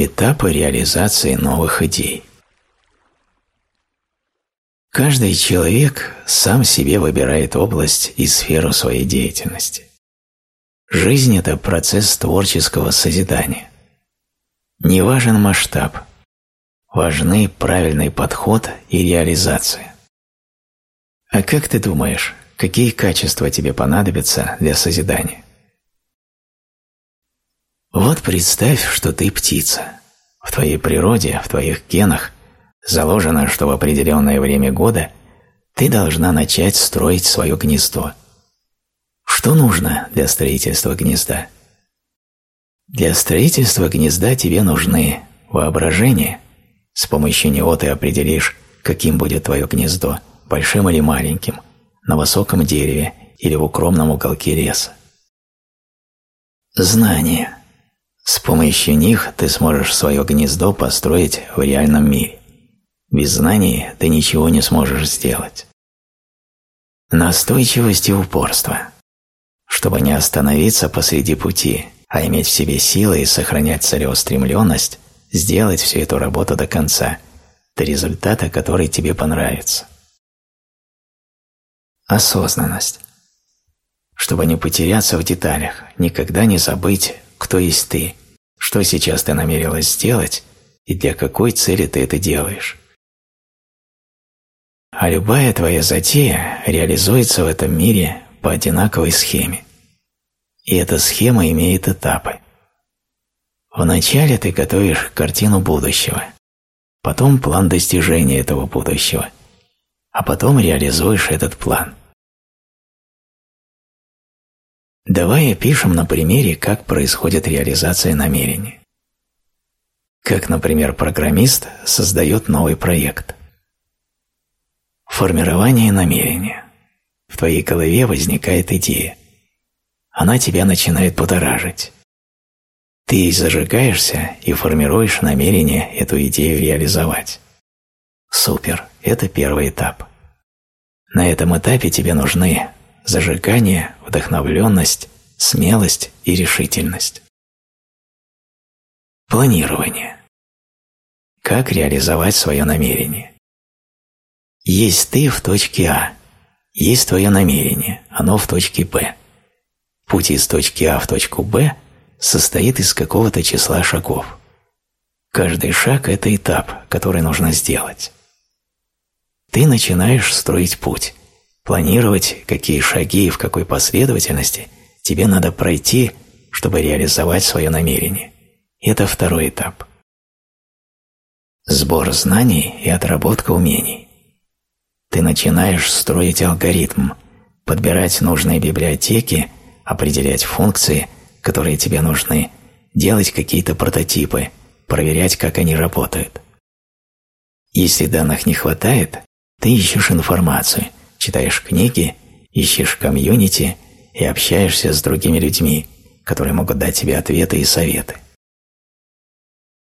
Этапы реализации новых идей. Каждый человек сам себе выбирает область и сферу своей деятельности. Жизнь – это процесс творческого созидания. Не важен масштаб, важны правильный подход и реализация. А как ты думаешь, какие качества тебе понадобятся для созидания? Вот представь, что ты птица. В твоей природе, в твоих генах заложено, что в определенное время года ты должна начать строить свое гнездо. Что нужно для строительства гнезда? Для строительства гнезда тебе нужны воображение. С помощью него ты определишь, каким будет твое гнездо, большим или маленьким, на высоком дереве или в укромном уголке леса. Знания. С помощью них ты сможешь свое гнездо построить в реальном мире. Без знаний ты ничего не сможешь сделать. Настойчивость и упорство. Чтобы не остановиться посреди пути, а иметь в себе силы и сохранять целеустремленность, сделать всю эту работу до конца, до результата, который тебе понравится. Осознанность. Чтобы не потеряться в деталях, никогда не забыть, кто есть ты, что сейчас ты намерилась сделать и для какой цели ты это делаешь. А любая твоя затея реализуется в этом мире по одинаковой схеме. И эта схема имеет этапы. Вначале ты готовишь картину будущего, потом план достижения этого будущего, а потом реализуешь этот план. Давай опишем на примере, как происходит реализация намерения. Как, например, программист создает новый проект. Формирование намерения. В твоей голове возникает идея. Она тебя начинает будоражить. Ты зажигаешься и формируешь намерение эту идею реализовать. Супер, это первый этап. На этом этапе тебе нужны зажигание, вдохновленность, смелость и решительность. Планирование. Как реализовать свое намерение? Есть ты в точке А, есть твое намерение, оно в точке Б. Путь из точки А в точку Б состоит из какого-то числа шагов. Каждый шаг – это этап, который нужно сделать. Ты начинаешь строить путь, планировать, какие шаги и в какой последовательности тебе надо пройти, чтобы реализовать свое намерение. Это второй этап. Сбор знаний и отработка умений. Ты начинаешь строить алгоритм, подбирать нужные библиотеки, определять функции, которые тебе нужны, делать какие-то прототипы, проверять, как они работают. Если данных не хватает, ты ищешь информацию, читаешь книги, ищешь комьюнити и общаешься с другими людьми, которые могут дать тебе ответы и советы.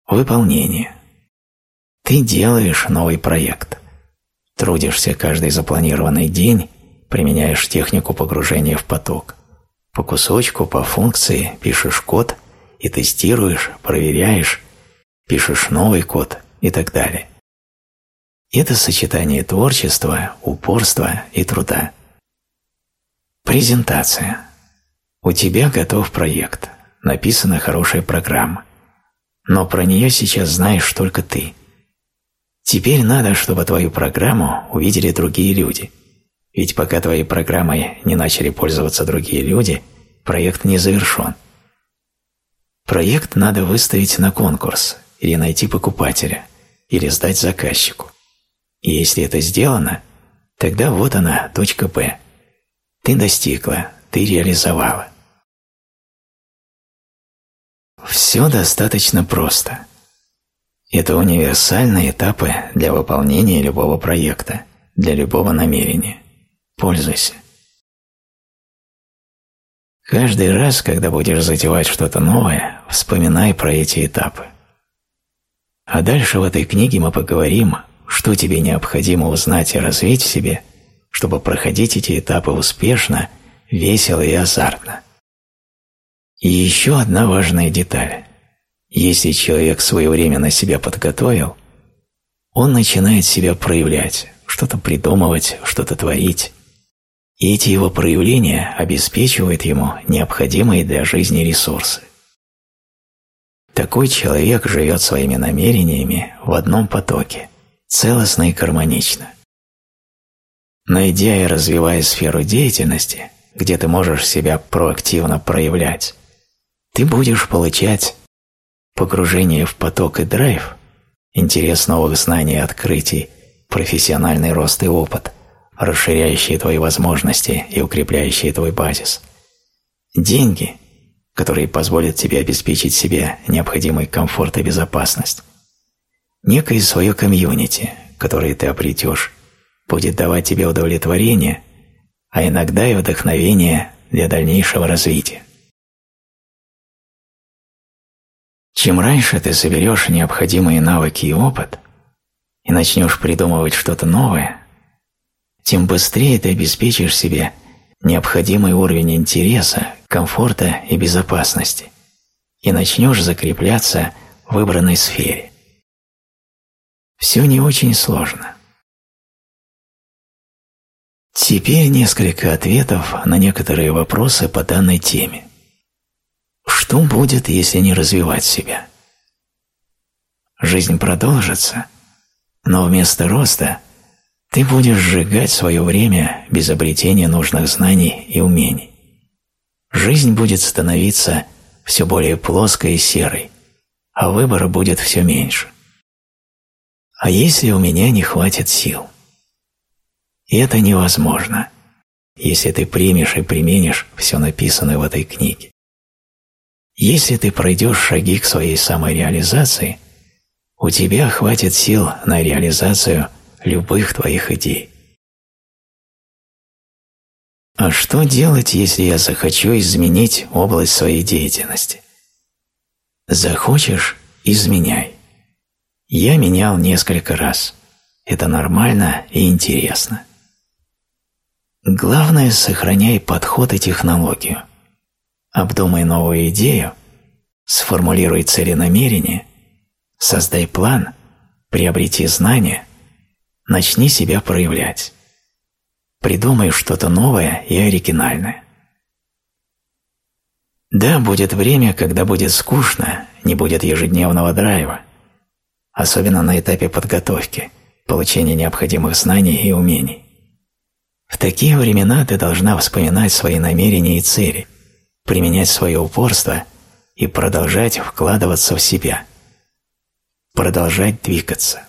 Выполнение. Ты делаешь новый проект – Трудишься каждый запланированный день, применяешь технику погружения в поток. По кусочку, по функции пишешь код и тестируешь, проверяешь, пишешь новый код и так далее. Это сочетание творчества, упорства и труда. Презентация. У тебя готов проект, написана хорошая программа, но про нее сейчас знаешь только ты – Теперь надо, чтобы твою программу увидели другие люди. Ведь пока твоей программой не начали пользоваться другие люди, проект не завершен. Проект надо выставить на конкурс, или найти покупателя, или сдать заказчику. Если это сделано, тогда вот она, точка Б. Ты достигла, ты реализовала. Все достаточно просто. Это универсальные этапы для выполнения любого проекта, для любого намерения. Пользуйся. Каждый раз, когда будешь затевать что-то новое, вспоминай про эти этапы. А дальше в этой книге мы поговорим, что тебе необходимо узнать и развить в себе, чтобы проходить эти этапы успешно, весело и азартно. И еще одна важная деталь. Если человек своевременно себя подготовил, он начинает себя проявлять, что-то придумывать, что-то творить. И эти его проявления обеспечивают ему необходимые для жизни ресурсы. Такой человек живет своими намерениями в одном потоке, целостно и гармонично. Найдя и развивая сферу деятельности, где ты можешь себя проактивно проявлять, ты будешь получать погружение в поток и драйв, интерес новых знаний и открытий, профессиональный рост и опыт, расширяющие твои возможности и укрепляющие твой базис. Деньги, которые позволят тебе обеспечить себе необходимый комфорт и безопасность. Некое свое комьюнити, которое ты обретешь, будет давать тебе удовлетворение, а иногда и вдохновение для дальнейшего развития. Чем раньше ты соберешь необходимые навыки и опыт и начнешь придумывать что-то новое, тем быстрее ты обеспечишь себе необходимый уровень интереса, комфорта и безопасности и начнешь закрепляться в выбранной сфере. Все не очень сложно. Теперь несколько ответов на некоторые вопросы по данной теме. Что будет, если не развивать себя? Жизнь продолжится, но вместо роста ты будешь сжигать свое время без обретения нужных знаний и умений. Жизнь будет становиться все более плоской и серой, а выбора будет все меньше. А если у меня не хватит сил? Это невозможно, если ты примешь и применишь все написанное в этой книге. Если ты пройдешь шаги к своей самореализации, у тебя хватит сил на реализацию любых твоих идей. А что делать, если я захочу изменить область своей деятельности? Захочешь – изменяй. Я менял несколько раз. Это нормально и интересно. Главное – сохраняй подход и технологию. Обдумай новую идею, сформулируй цели намерения, создай план, приобрети знания, начни себя проявлять. Придумай что-то новое и оригинальное. Да, будет время, когда будет скучно, не будет ежедневного драйва, особенно на этапе подготовки, получения необходимых знаний и умений. В такие времена ты должна вспоминать свои намерения и цели, применять свое упорство и продолжать вкладываться в себя, продолжать двигаться.